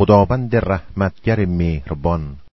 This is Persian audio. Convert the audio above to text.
خداوند رحمتگر مهربان.